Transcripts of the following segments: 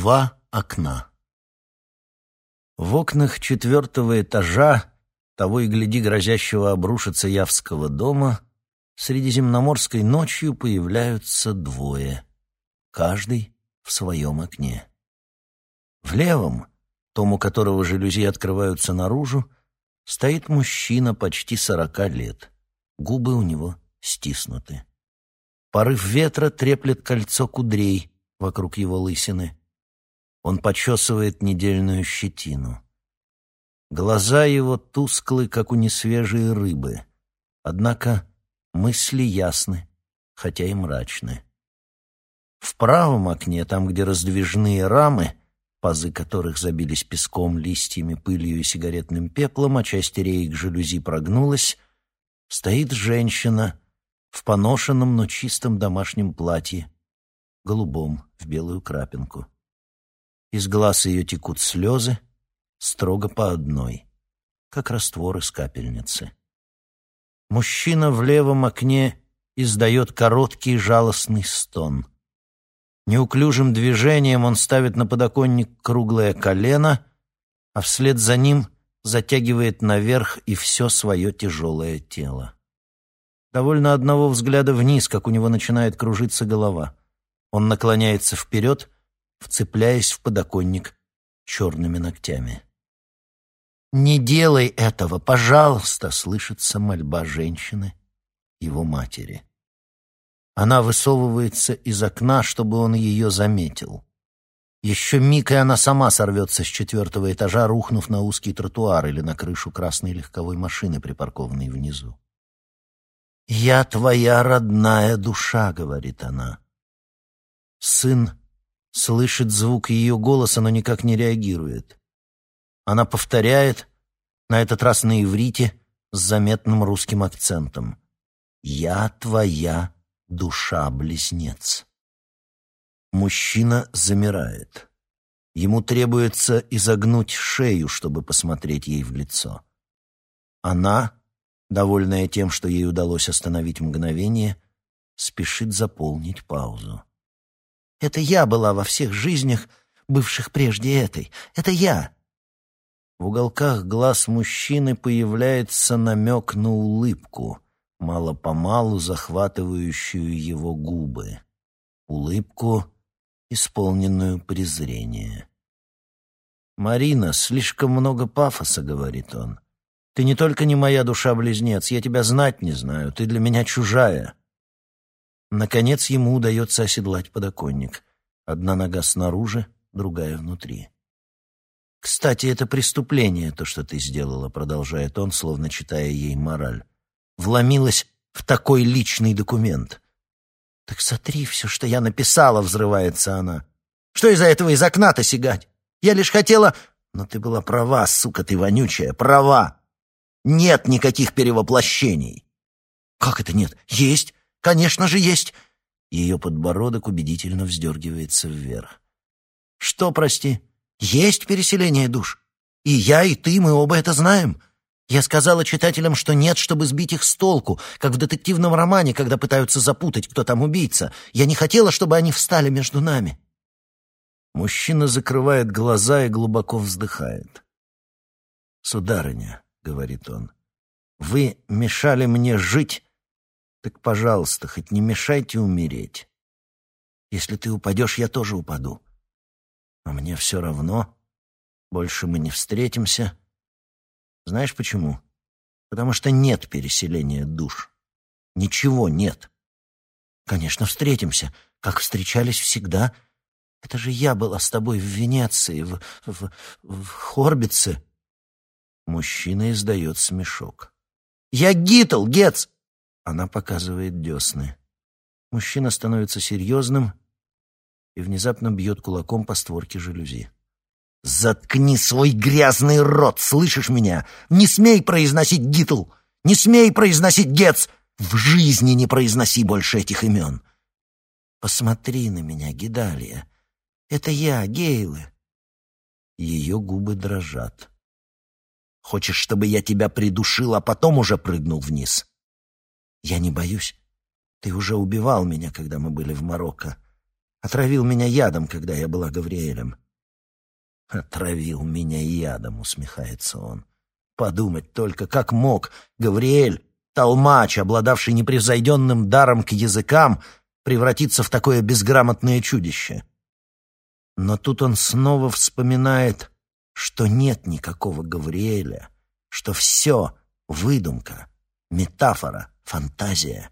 Два окна. В окнах четвертого этажа, того и гляди грозящего обрушиться Явского дома, средиземноморской ночью появляются двое, каждый в своем окне. В левом, том у которого жалюзи открываются наружу, стоит мужчина почти сорока лет. Губы у него стиснуты. Порыв ветра треплет кольцо кудрей вокруг его лысины. Он почесывает недельную щетину. Глаза его тусклы, как у несвежей рыбы. Однако мысли ясны, хотя и мрачны. В правом окне, там, где раздвижные рамы, пазы которых забились песком, листьями, пылью и сигаретным пеплом, а часть реек жалюзи прогнулась, стоит женщина в поношенном, но чистом домашнем платье, голубом, в белую крапинку. Из глаз ее текут слезы, строго по одной, как раствор из капельницы. Мужчина в левом окне издает короткий жалостный стон. Неуклюжим движением он ставит на подоконник круглое колено, а вслед за ним затягивает наверх и все свое тяжелое тело. Довольно одного взгляда вниз, как у него начинает кружиться голова. Он наклоняется вперед — вцепляясь в подоконник черными ногтями. «Не делай этого, пожалуйста!» — слышится мольба женщины, его матери. Она высовывается из окна, чтобы он ее заметил. Еще миг, и она сама сорвется с четвертого этажа, рухнув на узкий тротуар или на крышу красной легковой машины, припаркованной внизу. «Я твоя родная душа», — говорит она. Сын слышит звук ее голоса, но никак не реагирует. Она повторяет, на этот раз на иврите, с заметным русским акцентом. «Я твоя душа-близнец». Мужчина замирает. Ему требуется изогнуть шею, чтобы посмотреть ей в лицо. Она, довольная тем, что ей удалось остановить мгновение, спешит заполнить паузу. Это я была во всех жизнях, бывших прежде этой. Это я. В уголках глаз мужчины появляется намек на улыбку, мало-помалу захватывающую его губы. Улыбку, исполненную презрения. «Марина, слишком много пафоса», — говорит он. «Ты не только не моя душа-близнец, я тебя знать не знаю, ты для меня чужая. Наконец ему удается оседлать подоконник. Одна нога снаружи, другая внутри. «Кстати, это преступление, то, что ты сделала», — продолжает он, словно читая ей мораль. «Вломилась в такой личный документ». «Так сотри все, что я написала», — взрывается она. «Что из-за этого из окна-то сигать? Я лишь хотела...» «Но ты была права, сука ты вонючая, права! Нет никаких перевоплощений!» «Как это нет? Есть! Конечно же есть!» Ее подбородок убедительно вздергивается вверх. «Что, прости? Есть переселение душ. И я, и ты, мы оба это знаем. Я сказала читателям, что нет, чтобы сбить их с толку, как в детективном романе, когда пытаются запутать, кто там убийца. Я не хотела, чтобы они встали между нами». Мужчина закрывает глаза и глубоко вздыхает. «Сударыня», — говорит он, — «вы мешали мне жить так, пожалуйста, хоть не мешайте умереть. Если ты упадешь, я тоже упаду. А мне все равно. Больше мы не встретимся. Знаешь почему? Потому что нет переселения душ. Ничего нет. Конечно, встретимся, как встречались всегда. Это же я была с тобой в Венеции, в, в, в Хорбице. Мужчина издает смешок. «Я Гитл, Гец! Она показывает десны. Мужчина становится серьезным и внезапно бьет кулаком по створке жалюзи. «Заткни свой грязный рот, слышишь меня? Не смей произносить Гитл! Не смей произносить Гетц! В жизни не произноси больше этих имен!» «Посмотри на меня, Гидалия. Это я, Гейлы». Ее губы дрожат. «Хочешь, чтобы я тебя придушил, а потом уже прыгнул вниз?» Я не боюсь. Ты уже убивал меня, когда мы были в Марокко. Отравил меня ядом, когда я была Гавриэлем. «Отравил меня ядом», — усмехается он. «Подумать только, как мог Гавриэль, толмач, обладавший непревзойденным даром к языкам, превратиться в такое безграмотное чудище?» Но тут он снова вспоминает, что нет никакого Гавриэля, что все — выдумка, метафора, фантазия.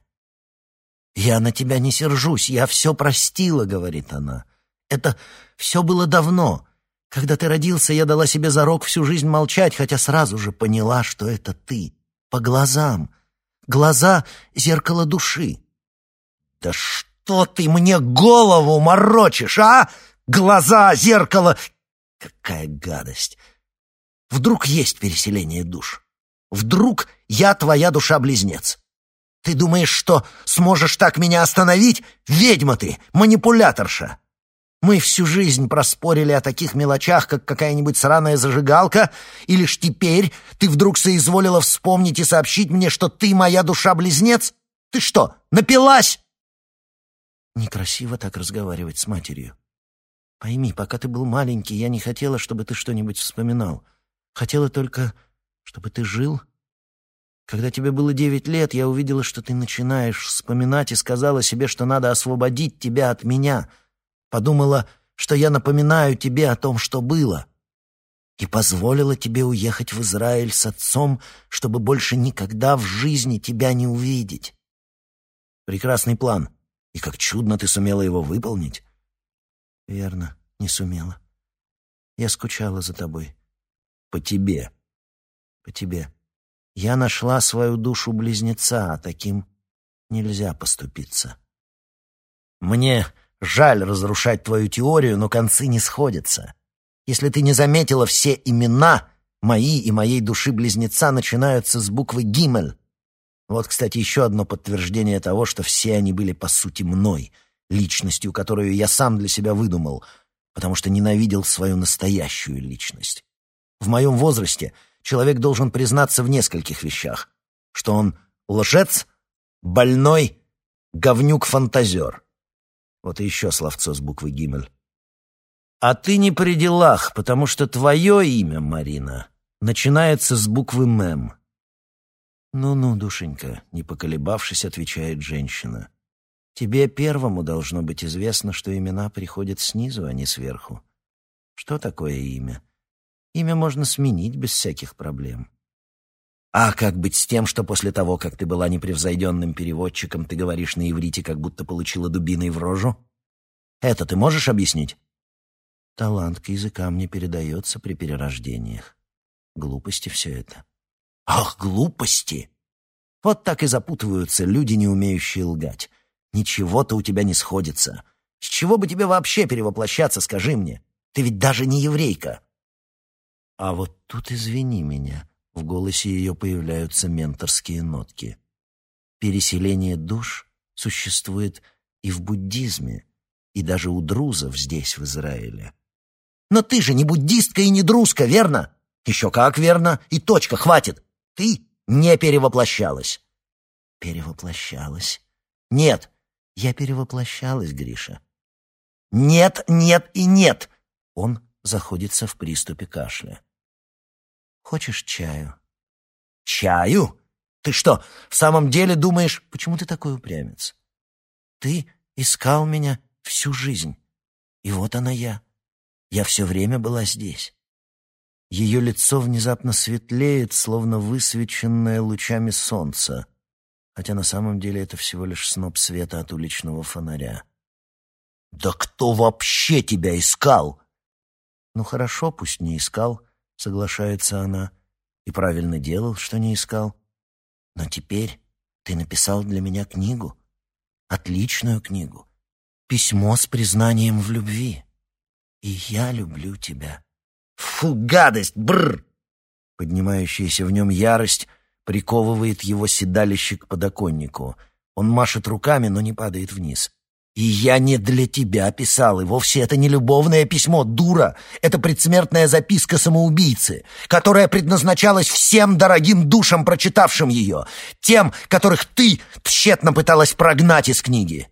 «Я на тебя не сержусь, я все простила», — говорит она. «Это все было давно. Когда ты родился, я дала себе зарок всю жизнь молчать, хотя сразу же поняла, что это ты. По глазам. Глаза — зеркало души». «Да что ты мне голову морочишь, а? Глаза, зеркало...» Какая гадость! Вдруг есть переселение душ? Вдруг я твоя душа-близнец? Ты думаешь, что сможешь так меня остановить? Ведьма ты, манипуляторша! Мы всю жизнь проспорили о таких мелочах, как какая-нибудь сраная зажигалка, и лишь теперь ты вдруг соизволила вспомнить и сообщить мне, что ты моя душа-близнец? Ты что, напилась?» Некрасиво так разговаривать с матерью. Пойми, пока ты был маленький, я не хотела, чтобы ты что-нибудь вспоминал. Хотела только, чтобы ты жил когда тебе было девять лет, я увидела, что ты начинаешь вспоминать и сказала себе, что надо освободить тебя от меня. Подумала, что я напоминаю тебе о том, что было. И позволила тебе уехать в Израиль с отцом, чтобы больше никогда в жизни тебя не увидеть. Прекрасный план. И как чудно ты сумела его выполнить. Верно, не сумела. Я скучала за тобой. По тебе. По тебе. Я нашла свою душу-близнеца, а таким нельзя поступиться. Мне жаль разрушать твою теорию, но концы не сходятся. Если ты не заметила, все имена мои и моей души-близнеца начинаются с буквы «Гимель». Вот, кстати, еще одно подтверждение того, что все они были по сути мной, личностью, которую я сам для себя выдумал, потому что ненавидел свою настоящую личность. В моем возрасте — человек должен признаться в нескольких вещах. Что он лжец, больной, говнюк-фантазер. Вот и еще словцо с буквы «Гимель». А ты не при делах, потому что твое имя, Марина, начинается с буквы «Мэм». «Ну-ну, душенька», — не поколебавшись, отвечает женщина. «Тебе первому должно быть известно, что имена приходят снизу, а не сверху. Что такое имя? Имя можно сменить без всяких проблем. А как быть с тем, что после того, как ты была непревзойденным переводчиком, ты говоришь на иврите, как будто получила дубиной в рожу? Это ты можешь объяснить? Талант к языкам не передается при перерождениях. Глупости все это. Ах, глупости! Вот так и запутываются люди, не умеющие лгать. Ничего-то у тебя не сходится. С чего бы тебе вообще перевоплощаться, скажи мне? Ты ведь даже не еврейка. А вот тут извини меня, в голосе ее появляются менторские нотки. Переселение душ существует и в буддизме, и даже у друзов здесь, в Израиле. Но ты же не буддистка и не друзка, верно? Еще как верно, и точка, хватит. Ты не перевоплощалась. Перевоплощалась? Нет, я перевоплощалась, Гриша. Нет, нет и нет. Он заходится в приступе кашля. Хочешь чаю?» «Чаю? Ты что, в самом деле думаешь, почему ты такой упрямец? Ты искал меня всю жизнь, и вот она я. Я все время была здесь». Ее лицо внезапно светлеет, словно высвеченное лучами солнца, хотя на самом деле это всего лишь сноп света от уличного фонаря. «Да кто вообще тебя искал?» «Ну хорошо, пусть не искал», соглашается она, и правильно делал, что не искал. Но теперь ты написал для меня книгу, отличную книгу, письмо с признанием в любви. И я люблю тебя. Фу, гадость, бррр! Поднимающаяся в нем ярость приковывает его седалище к подоконнику. Он машет руками, но не падает вниз. И я не для тебя писал, и вовсе это не любовное письмо, дура. Это предсмертная записка самоубийцы, которая предназначалась всем дорогим душам, прочитавшим ее, тем, которых ты тщетно пыталась прогнать из книги.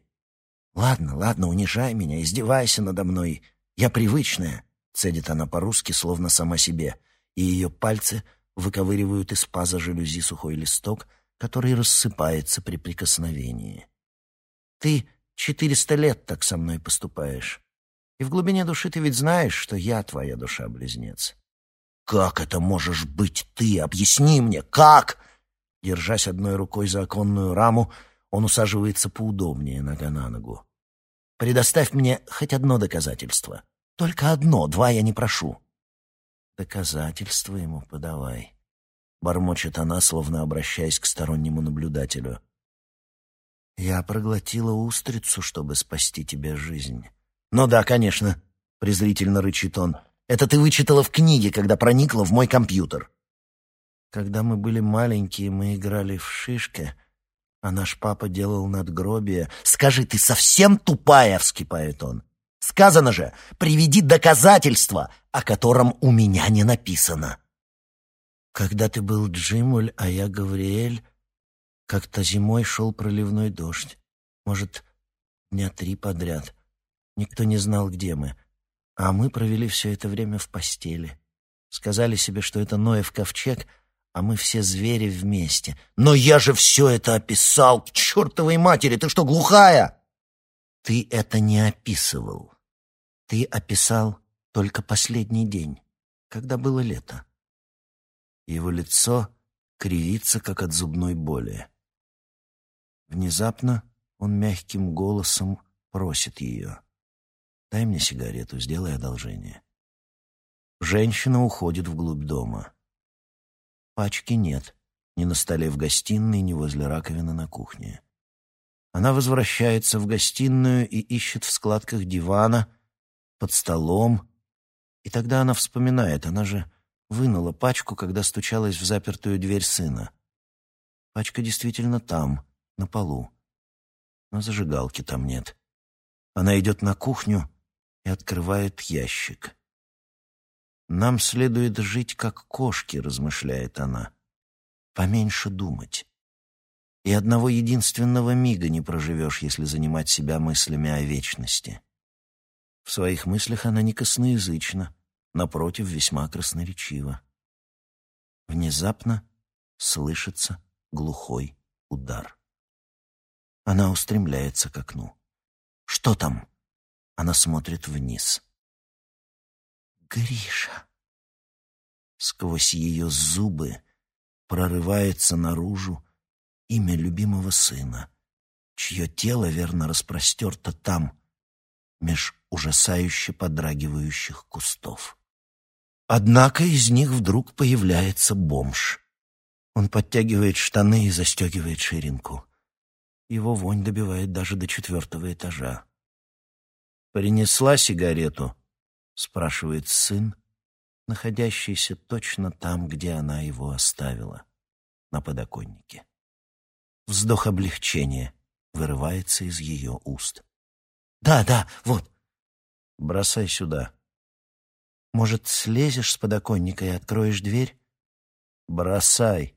«Ладно, ладно, унижай меня, издевайся надо мной. Я привычная», — цедит она по-русски, словно сама себе, и ее пальцы выковыривают из паза жалюзи сухой листок, который рассыпается при прикосновении. «Ты четыреста лет так со мной поступаешь, и в глубине души ты ведь знаешь, что я твоя душа-близнец». «Как это можешь быть ты? Объясни мне, как?» Держась одной рукой за оконную раму, он усаживается поудобнее, нога на ногу. «Предоставь мне хоть одно доказательство. Только одно, два я не прошу». «Доказательство ему подавай», — бормочет она, словно обращаясь к стороннему наблюдателю. «Я проглотила устрицу, чтобы спасти тебе жизнь». «Ну да, конечно», — презрительно рычит он. «Это ты вычитала в книге, когда проникла в мой компьютер». Когда мы были маленькие, мы играли в шишки, а наш папа делал надгробие. «Скажи, ты совсем тупая!» — вскипает он. «Сказано же, приведи доказательства, о котором у меня не написано». Когда ты был Джимуль, а я Гавриэль, как-то зимой шел проливной дождь. Может, дня три подряд. Никто не знал, где мы. А мы провели все это время в постели. Сказали себе, что это Ноев ковчег — а мы все звери вместе. Но я же все это описал, к чертовой матери, ты что, глухая? Ты это не описывал. Ты описал только последний день, когда было лето. Его лицо кривится, как от зубной боли. Внезапно он мягким голосом просит ее. «Дай мне сигарету, сделай одолжение». Женщина уходит вглубь дома. Пачки нет. Ни на столе в гостиной, ни возле раковины на кухне. Она возвращается в гостиную и ищет в складках дивана, под столом. И тогда она вспоминает, она же вынула пачку, когда стучалась в запертую дверь сына. Пачка действительно там, на полу. Но зажигалки там нет. Она идет на кухню и открывает ящик. «Нам следует жить как кошки», — размышляет она. «Поменьше думать. И одного единственного мига не проживешь, если занимать себя мыслями о вечности». В своих мыслях она не косноязычна, напротив, весьма красноречива. Внезапно слышится глухой удар. Она устремляется к окну. «Что там?» Она смотрит вниз. Гриша. Сквозь ее зубы прорывается наружу имя любимого сына, чье тело верно распростерто там, меж ужасающе подрагивающих кустов. Однако из них вдруг появляется бомж. Он подтягивает штаны и застегивает ширинку. Его вонь добивает даже до четвертого этажа. «Принесла сигарету?» — спрашивает сын, находящийся точно там, где она его оставила, на подоконнике. Вздох облегчения вырывается из ее уст. «Да, да, вот. Бросай сюда. Может, слезешь с подоконника и откроешь дверь? Бросай.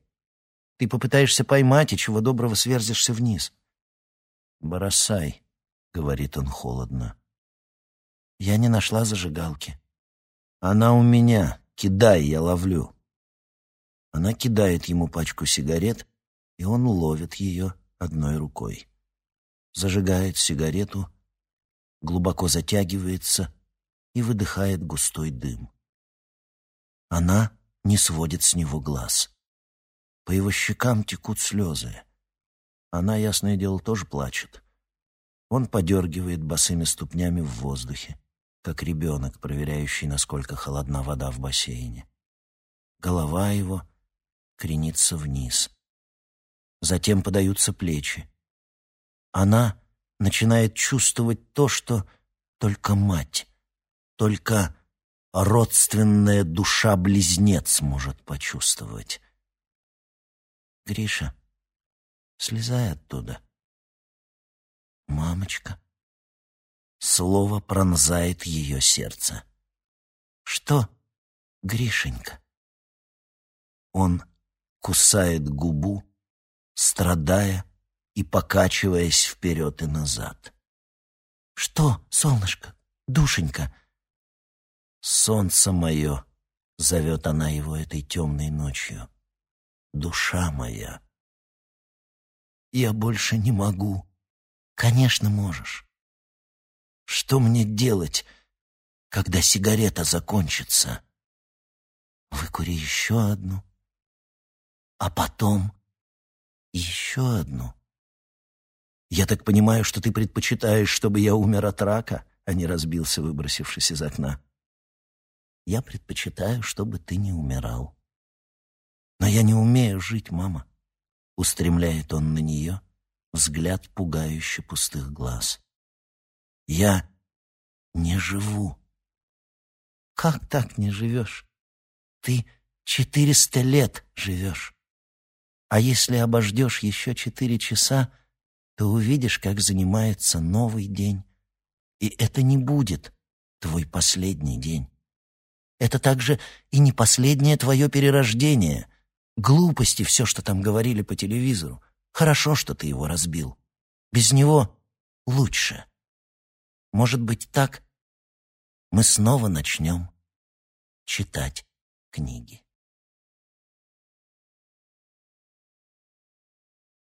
Ты попытаешься поймать, и чего доброго сверзишься вниз. Бросай», — говорит он холодно. Я не нашла зажигалки. Она у меня. Кидай, я ловлю. Она кидает ему пачку сигарет, и он ловит ее одной рукой. Зажигает сигарету, глубоко затягивается и выдыхает густой дым. Она не сводит с него глаз. По его щекам текут слезы. Она, ясное дело, тоже плачет. Он подергивает босыми ступнями в воздухе как ребенок, проверяющий, насколько холодна вода в бассейне. Голова его кренится вниз. Затем подаются плечи. Она начинает чувствовать то, что только мать, только родственная душа-близнец может почувствовать. «Гриша, слезай оттуда». «Мамочка», Слово пронзает ее сердце. «Что, Гришенька?» Он кусает губу, страдая и покачиваясь вперед и назад. «Что, солнышко, душенька?» «Солнце мое!» — зовет она его этой темной ночью. «Душа моя!» «Я больше не могу». «Конечно, можешь». «Что мне делать, когда сигарета закончится?» «Выкури еще одну, а потом еще одну». «Я так понимаю, что ты предпочитаешь, чтобы я умер от рака, а не разбился, выбросившись из окна?» «Я предпочитаю, чтобы ты не умирал». «Но я не умею жить, мама», — устремляет он на нее взгляд пугающе пустых глаз. «Я не живу». «Как так не живешь? Ты четыреста лет живешь. А если обождешь еще четыре часа, ты увидишь, как занимается новый день. И это не будет твой последний день. Это также и не последнее твое перерождение. Глупости все, что там говорили по телевизору. Хорошо, что ты его разбил. Без него лучше. Может быть, так мы снова начнем читать книги.